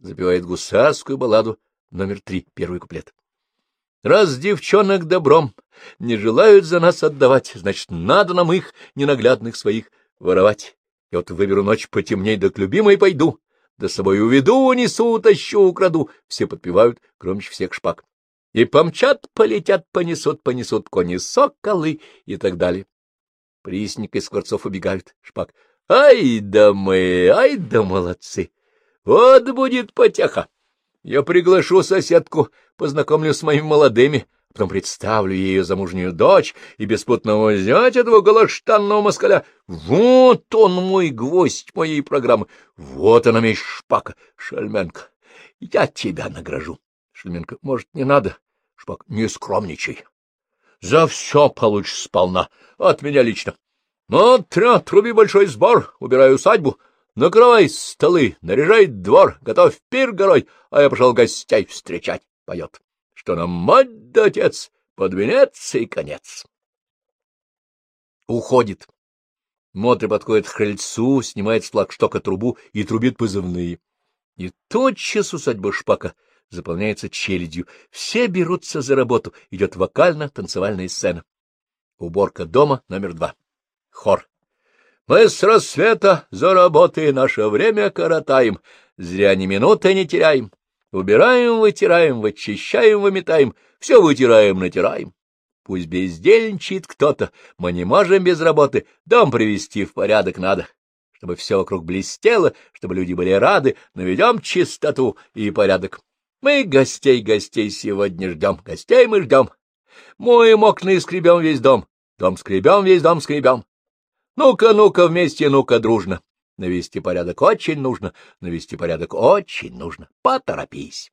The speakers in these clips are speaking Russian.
Запевает гусарскую балладу номер три, первый куплет. Раз девчонок добром не желают за нас отдавать, значит, надо нам их, ненаглядных своих, воровать. Я вот выберу ночь потемней, да к любимой пойду, да с собой уведу, унесу, утащу, украду. Все подпевают, громче всех шпак. И помчат, полетят, понесут, понесут кони соколы и так далее. Приисник и скворцов убегают. Шпак. Ай да мы, ай да молодцы! Вот будет потеха! Я приглашу соседку, познакомлю с моими молодыми, потом представлю ее замужнюю дочь и беспутного зять этого голоштанного москаля. Вот он мой гвоздь моей программы, вот она месть шпака, Шальменко. Я тебя награжу. Шальменко, может, не надо? Шпак, не скромничай. За все получишь сполна, от меня лично. Ну, тря, труби большой сбор, убирай усадьбу, накрывай столы, наряжай двор, готовь пир горой, а я пошел гостей встречать, поет. Что нам мать да отец, под венец и конец. Уходит. Мотри подходит к крыльцу, снимает с флагштока трубу и трубит позывные. И тотчас усадьба Шпака заполняется челядью. Все берутся за работу. Идет вокально-танцевальная сцена. Уборка дома номер два. Хор. Мы с рассвета за работой наше время коротаем, зря ни минуты не теряем. Убираем, вытираем, вычищаем, выметаем, все вытираем, натираем. Пусть бездельничает кто-то, мы не можем без работы, дом привести в порядок надо. Чтобы все вокруг блестело, чтобы люди были рады, наведем чистоту и порядок. Мы гостей, гостей сегодня ждем, гостей мы ждем. Моем окна и скребем весь дом, дом скребем, весь дом скребем. Ну-ка, ну-ка, вместе, ну-ка, дружно. Навести порядок очень нужно, навести порядок очень нужно. Поторопись.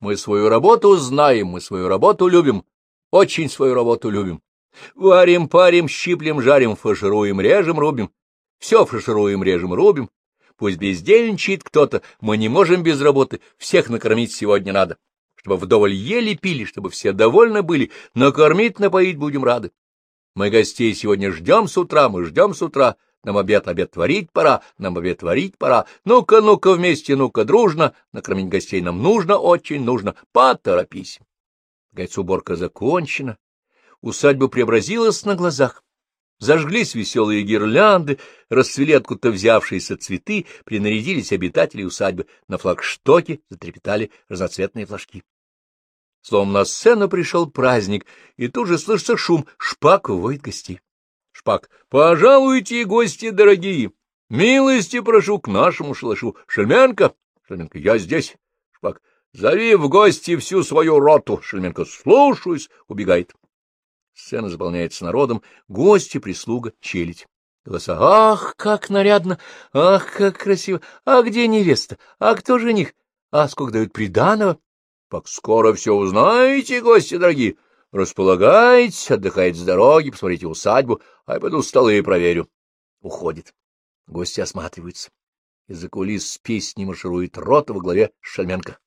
Мы свою работу знаем, мы свою работу любим, очень свою работу любим. Варим, парим, щиплем, жарим, фаршируем, режем, рубим. Все фаршируем, режем, рубим. Пусть бездельничает кто-то, мы не можем без работы, всех накормить сегодня надо. Чтобы вдоволь ели пили, чтобы все довольны были, накормить, напоить будем рады. Мы гостей сегодня ждем с утра, мы ждем с утра. Нам обед, обед творить пора, нам обед творить пора. Ну-ка, ну-ка вместе, ну-ка дружно. Накормить гостей нам нужно, очень нужно. Поторопись. Гайц уборка закончена. Усадьба преобразилась на глазах. Зажглись веселые гирлянды, расцвели откуда-то взявшиеся цветы, принарядились обитатели усадьбы. На флагштоке затрепетали разноцветные флажки. Словом, на сцену пришел праздник, и тут же слышится шум. Шпак выводит гостей. Шпак. «Пожалуйте, гости дорогие! Милости прошу к нашему шалашу. Шельменко!» Шельменко. «Я здесь!» Шпак. «Зови в гости всю свою роту!» Шельменко. «Слушаюсь!» Убегает. Сцена заполняется народом, гости, прислуга, челядь. Голоса. «Ах, как нарядно! Ах, как красиво! А где невеста? А кто жених? А сколько дают приданого?» Пак скоро все узнаете, гости дорогие. Располагайтесь, отдыхайте с дороги, посмотрите усадьбу, а я пойду столы проверю. Уходит. Гости осматриваются. Из-за кулис с песней марширует рота во главе Шальменко.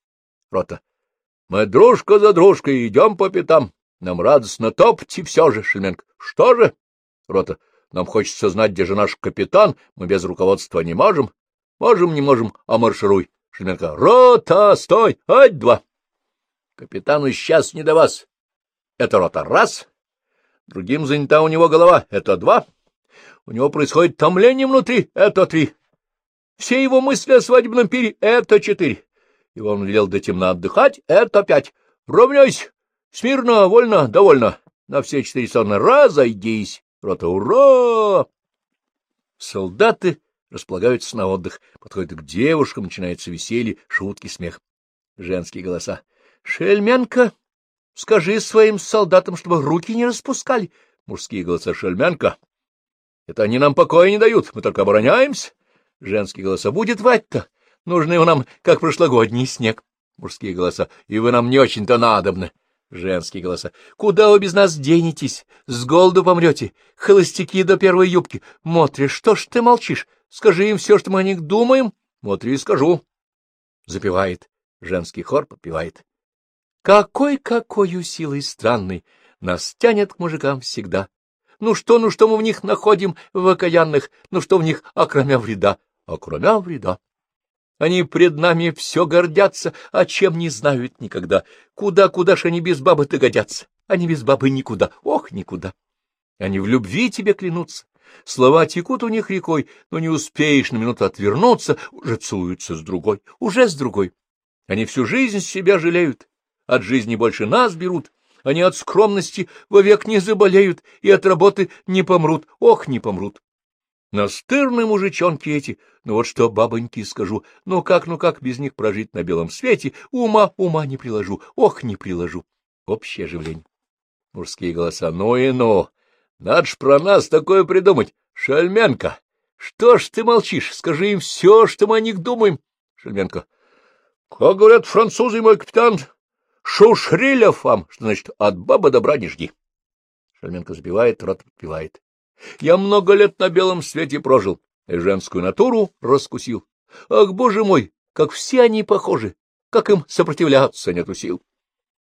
Рота. Мы дружка за дружкой идем по пятам. Нам радостно топти все же, Шельменко. Что же? Рота. Нам хочется знать, где же наш капитан. Мы без руководства не можем. Можем, не можем, а маршируй. Шельменко. Рота, стой! Ать, два! Капитану сейчас не до вас. Это рота раз. Другим занята у него голова. Это два. У него происходит томление внутри. Это три. Все его мысли о свадебном пире. Это четыре. Его он велел до темна отдыхать. Это пять. Ровняйся. Смирно, вольно, довольно. На все четыре стороны разойдись. Рота ура! Солдаты располагаются на отдых, подходят к девушкам, начинается веселье, шутки, смех. Женские голоса. — Шельменко, скажи своим солдатам, чтобы руки не распускали. Мужские голоса Шельменко. — Это они нам покоя не дают, мы только обороняемся. Женские голоса. — Будет вать-то. Нужны нам, как прошлогодний снег. Мужские голоса. — И вы нам не очень-то надобны. Женские голоса. — Куда вы без нас денетесь? С голоду помрете. Холостяки до первой юбки. Мотри, что ж ты молчишь? Скажи им все, что мы о них думаем. Мотри, скажу. Запевает. Женский хор подпевает. Какой-какой силой странной нас тянет к мужикам всегда. Ну что, ну что мы в них находим, в окаянных, ну что в них, окромя вреда, окромя вреда. Они пред нами все гордятся, а чем не знают никогда. Куда-куда ж они без бабы-то годятся? Они без бабы никуда, ох, никуда. Они в любви тебе клянутся. Слова текут у них рекой, но не успеешь на минуту отвернуться, уже целуются с другой, уже с другой. Они всю жизнь себя жалеют, от жизни больше нас берут, они от скромности вовек не заболеют и от работы не помрут, ох, не помрут. Настырные мужичонки эти, ну вот что, бабоньки, скажу, ну как, ну как без них прожить на белом свете, ума, ума не приложу, ох, не приложу. Общее оживление. Мужские голоса, ну и ну, надо ж про нас такое придумать, Шальменко. Что ж ты молчишь, скажи им все, что мы о них думаем. Шальменко, как говорят французы, мой капитан, шушриля фам, что значит от бабы добра не жди. Шальменко сбивает, рот подпевает. Я много лет на белом свете прожил и женскую натуру раскусил. Ах, боже мой, как все они похожи, как им сопротивляться нету сил.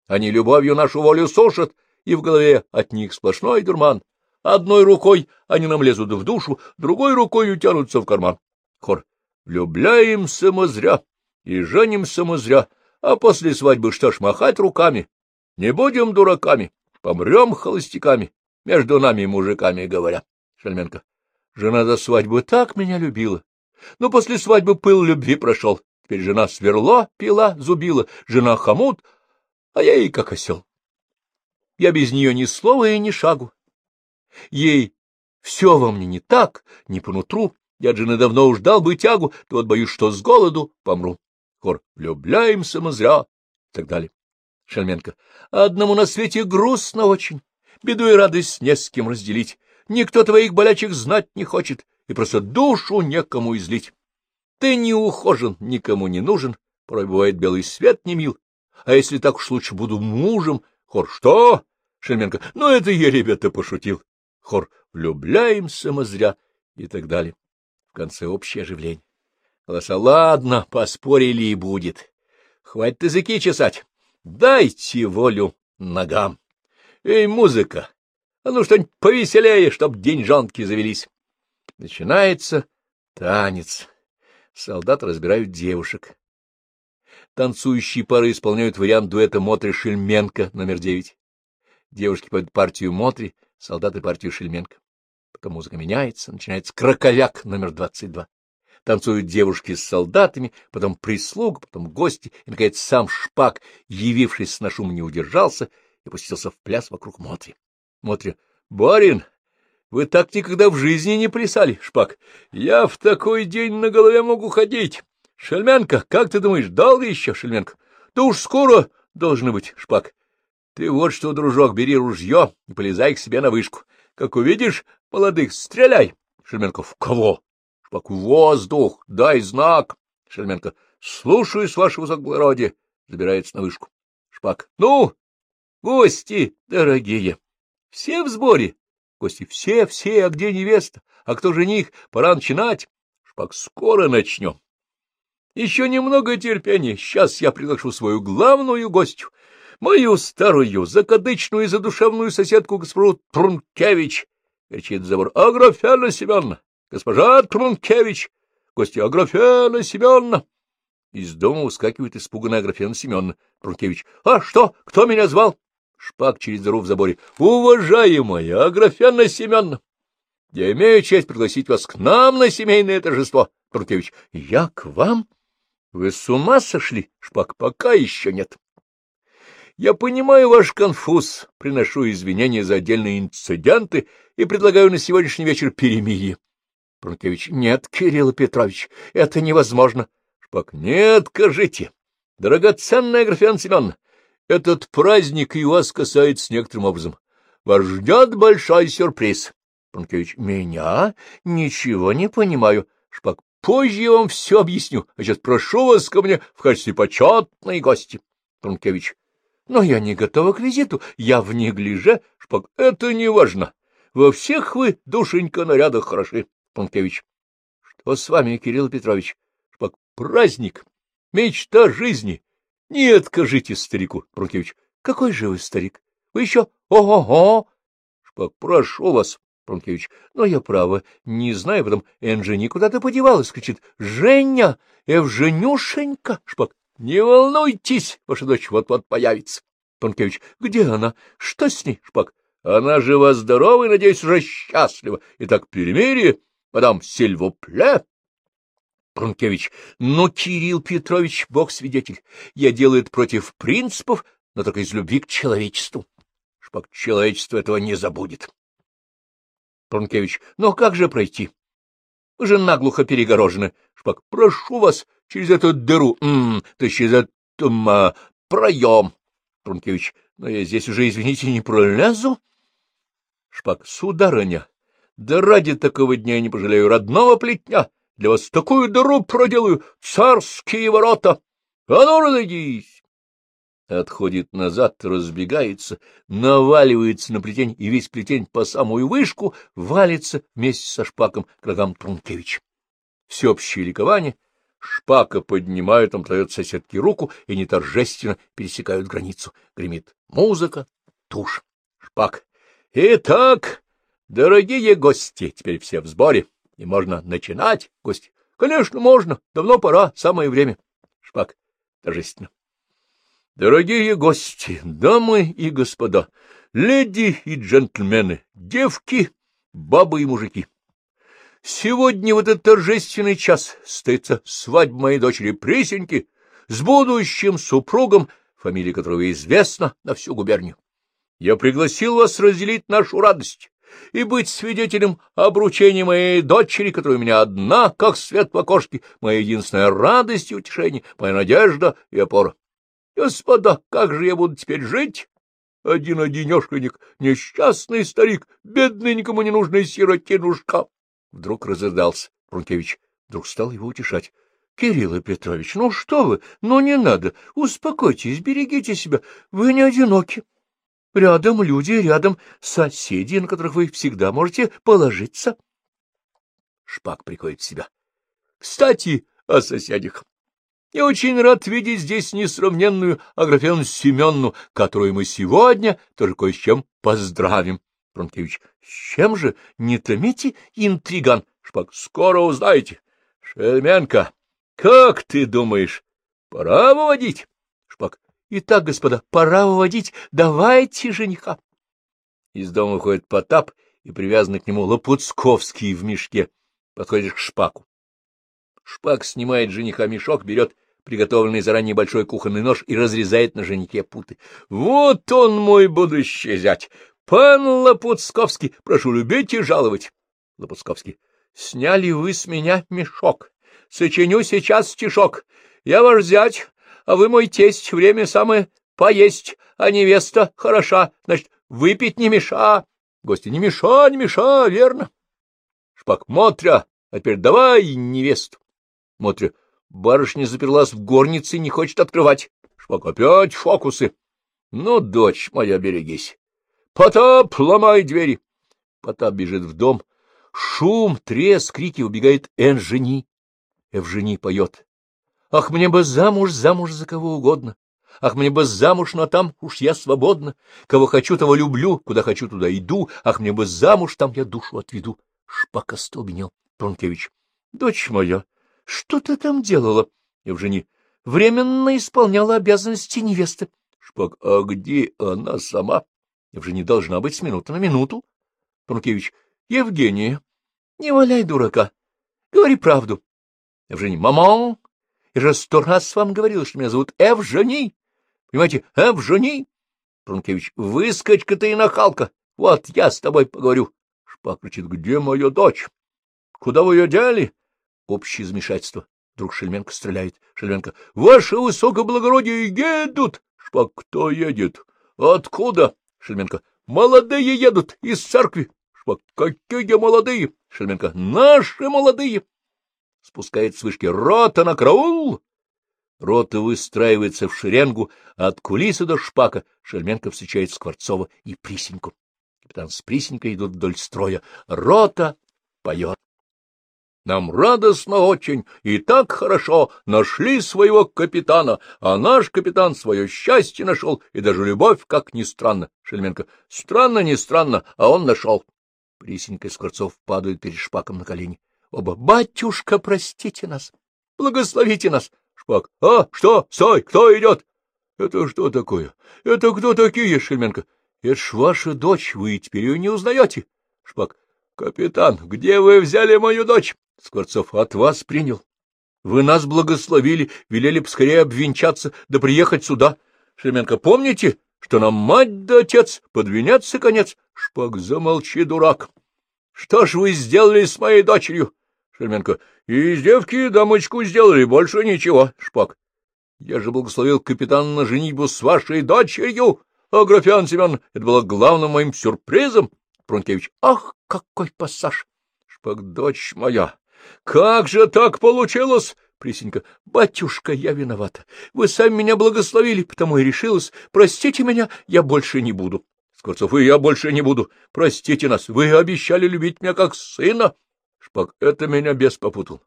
Они любовью нашу волю сушат, и в голове от них сплошной дурман. Одной рукой они нам лезут в душу, другой рукой утянутся в карман. Хор. Влюбляемся мы зря и женимся мы зря, а после свадьбы что ж махать руками? Не будем дураками, помрем холостяками между нами мужиками говоря. Шальменко. Жена до свадьбы так меня любила. Но после свадьбы пыл любви прошел. Теперь жена сверло, пила, зубила, жена хомут, а я ей как осел. Я без нее ни слова и ни шагу. Ей все во мне не так, не по нутру. Я от жены давно уж дал бы тягу, то вот боюсь, что с голоду помру. Хор, влюбляемся мы зря, и так далее. Шальменко. Одному на свете грустно очень беду и радость не с кем разделить. Никто твоих болячек знать не хочет, и просто душу некому излить. Ты не ухожен, никому не нужен, порой бывает белый свет не мил. А если так уж лучше буду мужем? Хор, что? Шельменко, ну это я, ребята, пошутил. Хор, влюбляемся мы зря, и так далее. В конце общее оживление. Голоса, ладно, поспорили и будет. Хватит языки чесать. Дайте волю ногам. Эй, музыка! А ну что-нибудь повеселее, чтоб деньжонки завелись. Начинается танец. Солдаты разбирают девушек. Танцующие пары исполняют вариант дуэта Мотри Шельменко номер девять. Девушки поют партию Мотри, солдаты партию Шельменко. Потом музыка меняется, начинается краковяк номер двадцать два. Танцуют девушки с солдатами, потом прислуга, потом гости, и, наконец, сам Шпак, явившись на шум, не удержался — и пустился в пляс вокруг Мотри. Мотри. — Барин, вы так никогда в жизни не плясали, Шпак. Я в такой день на голове могу ходить. Шельменко, как ты думаешь, долго еще, Шельменко? Да уж скоро должны быть, Шпак. Ты вот что, дружок, бери ружье и полезай к себе на вышку. Как увидишь молодых, стреляй. Шельменко, в кого? Шпак, в воздух, дай знак. Шельменко, слушаюсь, ваше высокоблагородие. Забирается на вышку. Шпак, ну, Гости дорогие, все в сборе. Гости все, все, а где невеста? А кто жених? Пора начинать. Шпак, скоро начнем. Еще немного терпения. Сейчас я приглашу свою главную гостью, мою старую, закадычную и задушевную соседку госпожу Трункевич. Кричит забор. Аграфена Семеновна! Госпожа Трункевич! Гости Аграфена Семеновна! Из дома ускакивает испуганная Аграфена Семеновна. Трункевич. А что? Кто меня звал? Шпак через дыру в заборе. — Уважаемая Аграфена Семеновна, я имею честь пригласить вас к нам на семейное торжество. Туркевич, — Я к вам? Вы с ума сошли? Шпак, пока еще нет. Я понимаю ваш конфуз, приношу извинения за отдельные инциденты и предлагаю на сегодняшний вечер перемирие. Пронкевич, нет, Кирилл Петрович, это невозможно. Шпак, нет, скажите, драгоценная Аграфена Семеновна, этот праздник и вас касается некоторым образом. Вас ждет большой сюрприз. Панкевич, меня? Ничего не понимаю. Шпак, позже я вам все объясню. А сейчас прошу вас ко мне в качестве почетной гости. Панкевич, но я не готова к визиту. Я в неглиже. Шпак, это не важно. Во всех вы, душенька, нарядах хороши. Панкевич, что с вами, Кирилл Петрович? Шпак, праздник, мечта жизни, — Не откажите старику, Прункевич. — Какой же вы старик? Вы еще... Ого-го! Шпак, прошу вас, Пронкевич. — Но я право, не знаю, потом Энжени куда-то подевалась, кричит. — Женя! Евженюшенька! Шпак. — Не волнуйтесь, ваша дочь вот-вот появится. Пронкевич. — Где она? Что с ней? Шпак. — Она жива-здорова и, надеюсь, уже счастлива. Итак, перемирие, мадам Сильвопле. Пронкевич. — Ну, Кирилл Петрович, бог свидетель, я делаю это против принципов, но только из любви к человечеству. Шпак. Человечество этого не забудет. Пронкевич. — Но как же пройти? Вы же наглухо перегорожены. Шпак. — Прошу вас, через эту дыру, м -м, то через этот м, проем. Пронкевич. — Но я здесь уже, извините, не пролезу. Шпак. — Сударыня, да ради такого дня я не пожалею родного плетня. Для вас такую дыру проделаю, царские ворота. А ну, разойдись! отходит назад, разбегается, наваливается на плетень, и весь плетень по самую вышку валится вместе со шпаком к ногам Трункевич. Всеобщее ликование. Шпака поднимают, он дает соседке руку, и не торжественно пересекают границу. Гремит музыка, тушь. Шпак. Итак, дорогие гости, теперь все в сборе, и можно начинать, гости. Конечно, можно, давно пора, самое время. Шпак. Торжественно. Дорогие гости, дамы и господа, леди и джентльмены, девки, бабы и мужики. Сегодня в этот торжественный час стоится свадьба моей дочери Присеньки с будущим супругом, фамилия которого известна на всю губернию. Я пригласил вас разделить нашу радость и быть свидетелем обручения моей дочери, которая у меня одна, как свет в окошке, моя единственная радость и утешение, моя надежда и опора. Господа, как же я буду теперь жить? Один-одинешенек, несчастный старик, бедный, никому не нужный сиротинушка. Вдруг разрыдался Прункевич. Вдруг стал его утешать. — Кирилл Петрович, ну что вы, ну не надо, успокойтесь, берегите себя, вы не одиноки. Рядом люди, рядом соседи, на которых вы всегда можете положиться. Шпак приходит в себя. — Кстати, о соседях. Я очень рад видеть здесь несравненную Аграфену Семенну, которую мы сегодня тоже кое с чем поздравим. Пронкевич, с чем же? Не томите, интриган. Шпак, скоро узнаете. Шельменко, как ты думаешь, пора выводить? Шпак, итак, господа, пора выводить, давайте жениха. Из дома выходит Потап и привязанный к нему Лопуцковский в мешке. Подходит к Шпаку. Шпак снимает жениха мешок, берет приготовленный заранее большой кухонный нож и разрезает на женихе путы. — Вот он, мой будущий зять! Пан Лопуцковский, прошу любить и жаловать. Лопуцковский. — Сняли вы с меня мешок. Сочиню сейчас стишок. Я ваш зять, а вы мой тесть. Время самое поесть, а невеста хороша. Значит, выпить не меша. Гости, не меша, не меша, верно. Шпак, Мотря, а теперь давай невесту. Мотря. Барышня заперлась в горнице и не хочет открывать. Шпак. Опять фокусы. Ну, дочь моя, берегись. Потап, ломай двери. Потап бежит в дом. Шум, треск, крики, убегает Энжени. Евжени поет. Ах, мне бы замуж, замуж за кого угодно. Ах, мне бы замуж, но там уж я свободна. Кого хочу, того люблю, куда хочу, туда иду. Ах, мне бы замуж, там я душу отведу. Шпак остолбенел. Пронкевич. Дочь моя, что ты там делала? Евжени. Временно исполняла обязанности невесты. Шпак. А где она сама? Евжени. Должна быть с минуты на минуту. Панкевич. Евгения, не валяй дурака. Говори правду. Евжени. Мамон, я же сто раз вам говорил, что меня зовут Евжени. Понимаете, Евжени. Пронкевич. Выскочка ты и нахалка. Вот я с тобой поговорю. Шпак кричит. Где моя дочь? Куда вы ее дели? Общее замешательство. Вдруг Шельменко стреляет. Шельменко. — Ваше высокоблагородие едут! Шпак. — Кто едет? — Откуда? Шельменко. — Молодые едут из церкви. Шпак. — Какие молодые? Шельменко. — Наши молодые. Спускает с вышки. — Рота на караул! Рота выстраивается в шеренгу, от кулисы до шпака Шельменко встречает Скворцова и Присеньку. Капитан с Присенькой идут вдоль строя. Рота поет. Нам радостно очень и так хорошо нашли своего капитана, а наш капитан свое счастье нашел и даже любовь, как ни странно. Шельменко. Странно, не странно, а он нашел. Присенька Скворцов падают перед Шпаком на колени. Оба. Батюшка, простите нас! Благословите нас! Шпак. А, что? Стой! Кто идет? Это что такое? Это кто такие, Шельменко? Это ж ваша дочь, вы теперь ее не узнаете. Шпак. Капитан, где вы взяли мою дочь? Скворцов. От вас принял. Вы нас благословили, велели поскорее обвенчаться, да приехать сюда. Шельменко. Помните, что нам мать да отец, подвиняться конец? Шпак. Замолчи, дурак. Что ж вы сделали с моей дочерью? Шельменко. — Из девки дамочку сделали, больше ничего. Шпак. — Я же благословил капитана на женитьбу с вашей дочерью, Аграфян Семен. Это было главным моим сюрпризом. Прункевич. — Ах, какой пассаж! Шпак. — Дочь моя, как же так получилось? Присенька. — Батюшка, я виновата. Вы сами меня благословили, потому и решилась. Простите меня, я больше не буду. Скворцов. — И я больше не буду. Простите нас. Вы обещали любить меня как сына. Шпак, это меня бес попутал.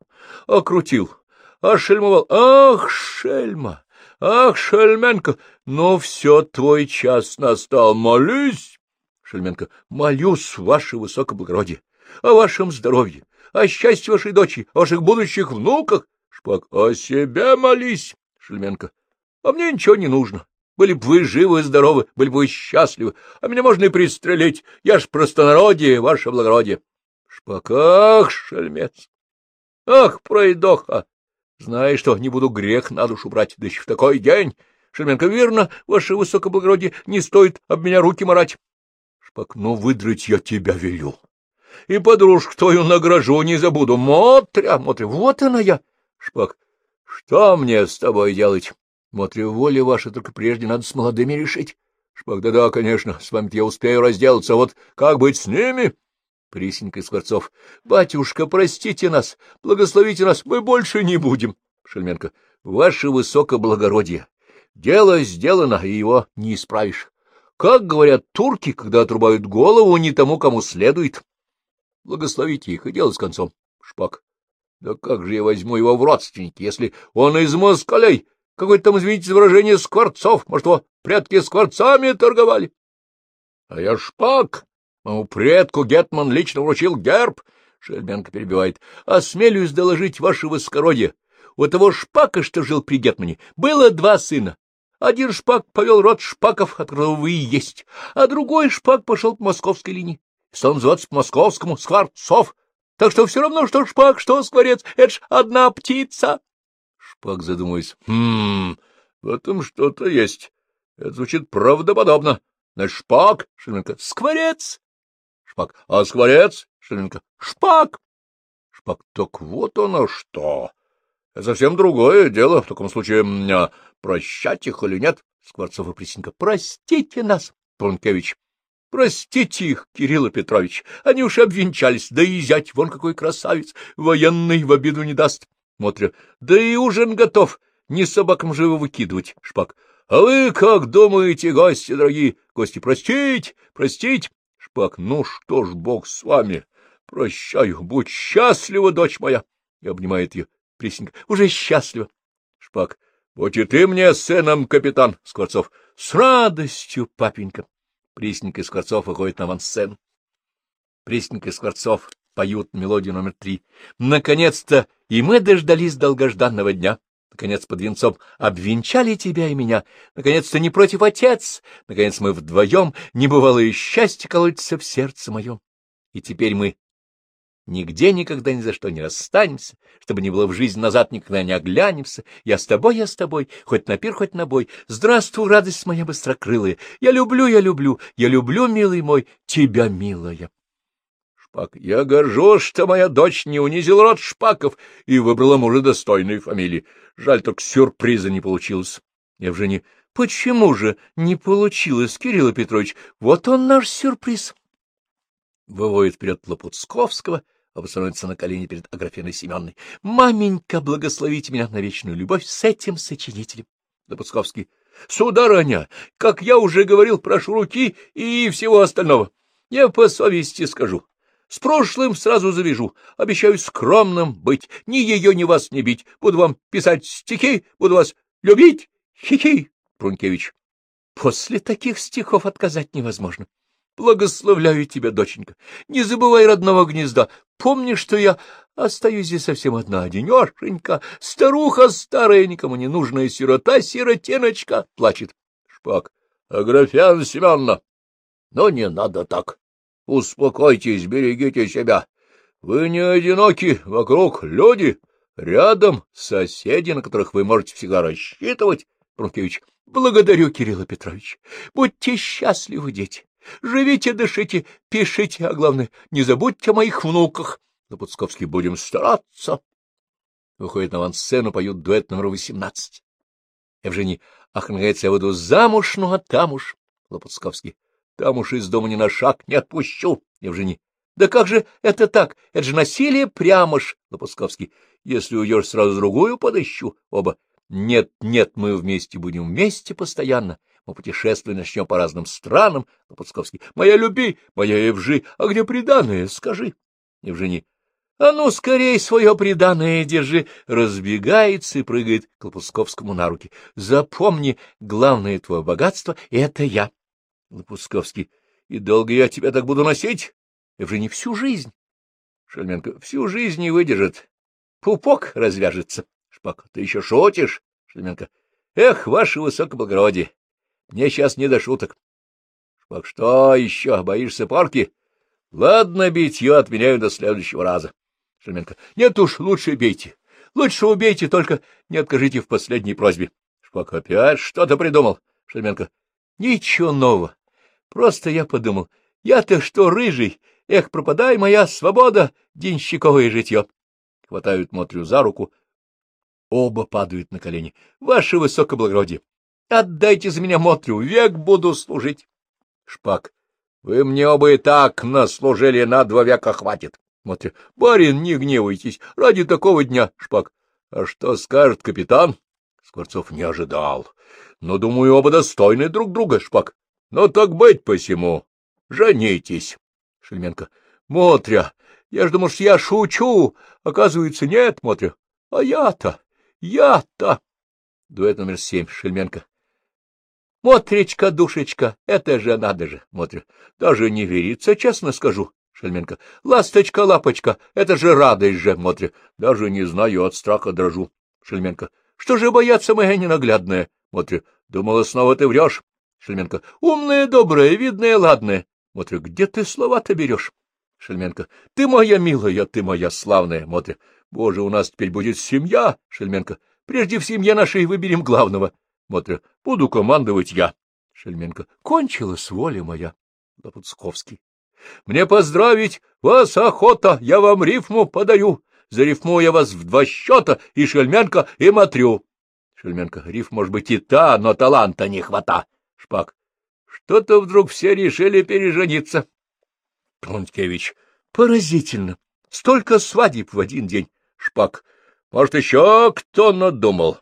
Окрутил. Ошельмовал. Ах, шельма! Ах, Шельменко! Ну, все, твой час настал. Молюсь! Шельменко. Молюсь, ваше высокоблагородие, о вашем здоровье, о счастье вашей дочери, о ваших будущих внуках. Шпак. О себе молись. Шельменко. А мне ничего не нужно. Были бы вы живы и здоровы, были бы вы счастливы, а меня можно и пристрелить. Я ж простонародье, ваше благородие. Шпак, ах, шельмец! Ах, пройдоха! Знаешь что, не буду грех на душу брать, да еще в такой день. Шельменко, верно, ваше высокоблагородие, не стоит об меня руки марать. Шпак, ну, выдрать я тебя велю. И подружку твою награжу не забуду. Мотря, Мотря, вот она я. Шпак, что мне с тобой делать? Мотря, воля ваша, только прежде надо с молодыми решить. Шпак, да-да, конечно, с вами я успею разделаться, вот как быть с ними? Присенька Скворцов. — Батюшка, простите нас, благословите нас, мы больше не будем. Шельменко. — Ваше высокоблагородие, дело сделано, и его не исправишь. Как говорят турки, когда отрубают голову не тому, кому следует. Благословите их, и дело с концом. Шпак. Да как же я возьму его в родственники, если он из москалей? Какой-то там, извините выражение, скворцов. Может, его предки скворцами торговали? А я шпак. Моему предку Гетман лично вручил герб. Шельменко перебивает. Осмелюсь доложить ваше воскородие. У того шпака, что жил при Гетмане, было два сына. Один шпак повел род шпаков, от которого вы и есть, а другой шпак пошел по московской линии. Стал называться по московскому Скворцов. Так что все равно, что шпак, что скворец, это ж одна птица. Шпак задумываясь. Хм, в этом что-то есть. Это звучит правдоподобно. Значит, шпак, Шельменко, скворец. Шпак. — А скворец? Шеленко. — Шпак. Шпак. — Так вот оно что. Совсем другое дело. В таком случае, а, прощать их или нет? Скворцов и Присенко. — Простите нас, Пронкевич. Простите их, Кирилл Петрович. Они уж обвенчались. Да и зять, вон какой красавец. Военный в обиду не даст. Мотря. Да и ужин готов. Не собакам же его выкидывать. Шпак. А вы как думаете, гости дорогие? Гости, простить, простить. Шпак, ну что ж, бог с вами. Прощаю, будь счастлива, дочь моя. И обнимает ее. Присенька, уже счастлива. Шпак, будь и ты мне сыном, капитан. Скворцов, с радостью, папенька. Пресненька и Скворцов выходят на авансцену. Пресненька и Скворцов поют мелодию номер три. Наконец-то и мы дождались долгожданного дня. Наконец, под венцом обвенчали тебя и меня. Наконец-то не против отец. Наконец, мы вдвоем. Небывалое счастье колотится в сердце моем. И теперь мы нигде никогда ни за что не расстанемся, чтобы не было в жизнь назад никогда не оглянемся. Я с тобой, я с тобой, хоть на пир, хоть на бой. Здравствуй, радость моя быстрокрылая. Я люблю, я люблю, я люблю, милый мой, тебя, милая. Шпак. Я горжусь, что моя дочь не унизила род Шпаков и выбрала мужа достойной фамилии. Жаль, только сюрприза не получилось. Евгений. Почему же не получилось, Кирилл Петрович? Вот он наш сюрприз. Выводит вперед Лопуцковского, а становится на колени перед Аграфеной Семенной. Маменька, благословите меня на вечную любовь с этим сочинителем. Лопуцковский. Сударыня, как я уже говорил, прошу руки и всего остального. Я по совести скажу. С прошлым сразу завяжу. Обещаю скромным быть, ни ее, ни вас не бить. Буду вам писать стихи, буду вас любить. Хи-хи, Прункевич. После таких стихов отказать невозможно. Благословляю тебя, доченька. Не забывай родного гнезда. Помни, что я остаюсь здесь совсем одна, одинешенька. Старуха старая, никому не нужная сирота, сиротеночка, плачет. Шпак. Аграфяна Семеновна, но не надо так. Успокойтесь, берегите себя. Вы не одиноки, вокруг люди, рядом соседи, на которых вы можете всегда рассчитывать. Брункевич, благодарю, Кирилл Петрович. Будьте счастливы, дети. Живите, дышите, пишите, а главное, не забудьте о моих внуках. Лопуцковский, будем стараться. Выходит на авансцену, поют дуэт номер восемнадцать. Евгений, ах, нравится, я выйду замуж, ну а там уж. Лопуцковский, там уж из дома ни на шаг не отпущу. Евгений, да как же это так? Это же насилие прямо ж. Лопуцковский, если уйдешь, сразу другую подыщу. Оба, нет, нет, мы вместе будем вместе постоянно. Мы путешествие начнем по разным странам. Лопуцковский, моя люби, моя Евжи, а где приданное, скажи. Евжини, а ну, скорей свое преданное держи! Разбегается и прыгает к Лопусковскому на руки. Запомни, главное твое богатство — это я. Лопусковский. И долго я тебя так буду носить? Не всю жизнь. Шельменко. Всю жизнь не выдержит. Пупок развяжется. Шпак. Ты еще шутишь? Шельменко. Эх, ваше высокоблагородие! Мне сейчас не до шуток. Шпак. Что еще? Боишься порки? Ладно, битье отменяю до следующего раза. Шельменко. — Нет уж, лучше бейте. Лучше убейте, только не откажите в последней просьбе. Шпак опять что-то придумал. Шельменко. — Ничего нового. Просто я подумал, я-то что, рыжий? Эх, пропадай моя свобода, денщиковое житье. Хватают Мотрю за руку. Оба падают на колени. Ваше высокоблагородие, отдайте за меня Мотрю, век буду служить. Шпак. Вы мне оба и так наслужили, на два века хватит. Мотря. — Барин, не гневайтесь, ради такого дня, Шпак. — А что скажет капитан? Скворцов не ожидал. — Но, думаю, оба достойны друг друга, Шпак. Но так быть посему. Женитесь. Шельменко. — Мотря, я ж думал, что я шучу. Оказывается, нет, Мотря. А я-то, я-то. Дуэт номер семь. Шельменко. — Мотречка, душечка, это же надо же, Мотря. Даже не верится, честно скажу. Шельменко. — Ласточка, лапочка, это же радость же, Мотря. Даже не знаю, от страха дрожу. Шельменко. — Что же бояться, моя ненаглядная? Мотря. — Думала, снова ты врешь. Шельменко. — Умная, добрая, видная, ладная. Мотря. — Где ты слова-то берешь? Шельменко. — Ты моя милая, ты моя славная. Мотря. — Боже, у нас теперь будет семья. Шельменко. — Прежде в семье нашей выберем главного. Мотря. — Буду командовать я. Шельменко. — Кончилась воля моя. Лопуцковский. Мне поздравить вас охота, я вам рифму подаю. Зарифмую я вас в два счета, и Шельменко, и Матрю. Шельменко, риф может быть и та, но таланта не хвата. Шпак, что-то вдруг все решили пережениться. Тронткевич, поразительно. Столько свадеб в один день. Шпак, может, еще кто надумал?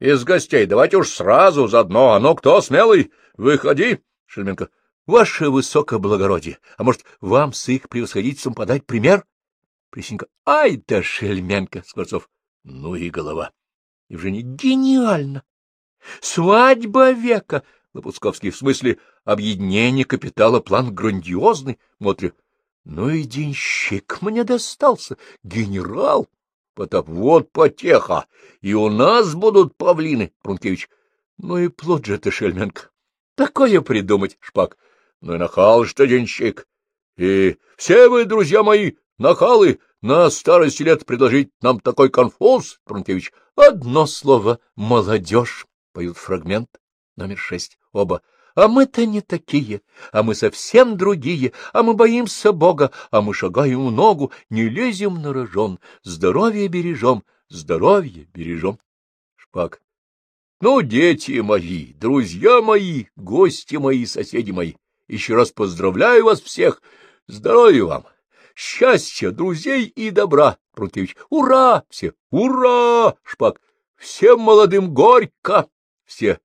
Из гостей давайте уж сразу заодно. А ну, кто смелый? Выходи. Шельменко, Ваше высокоблагородие, а может, вам с их превосходительством подать пример? Присенька. Ай да шельменка! Скворцов. Ну и голова. Евгений. Гениально! Свадьба века! Лопуцковский. В смысле объединение капитала, план грандиозный. Мотря. Ну и денщик мне достался. Генерал. Потап. Вот потеха. И у нас будут павлины. Прункевич. Ну и плод же ты, шельменка. Такое придумать, Шпак. Ну и нахал что денщик. И все вы, друзья мои, нахалы, на старости лет предложить нам такой конфуз, Трункевич. Одно слово — молодежь, — поют фрагмент номер шесть. Оба. А мы-то не такие, а мы совсем другие, а мы боимся Бога, а мы шагаем в ногу, не лезем на рожон, здоровье бережем, здоровье бережем. Шпак. Ну, дети мои, друзья мои, гости мои, соседи мои, еще раз поздравляю вас всех. Здоровья вам, счастья, друзей и добра. Прункевич. Ура! Все. Ура! Шпак. Всем молодым горько. Все.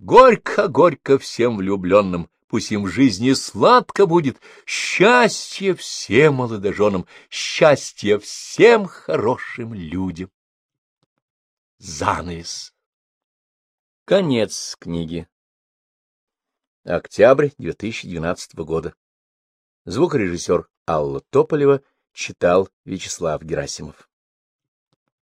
Горько-горько всем влюбленным. Пусть им в жизни сладко будет. Счастье всем молодоженам. Счастье всем хорошим людям. Занавес. Конец книги. Октябрь 2012 года. Звукорежиссер Алла Тополева читал Вячеслав Герасимов.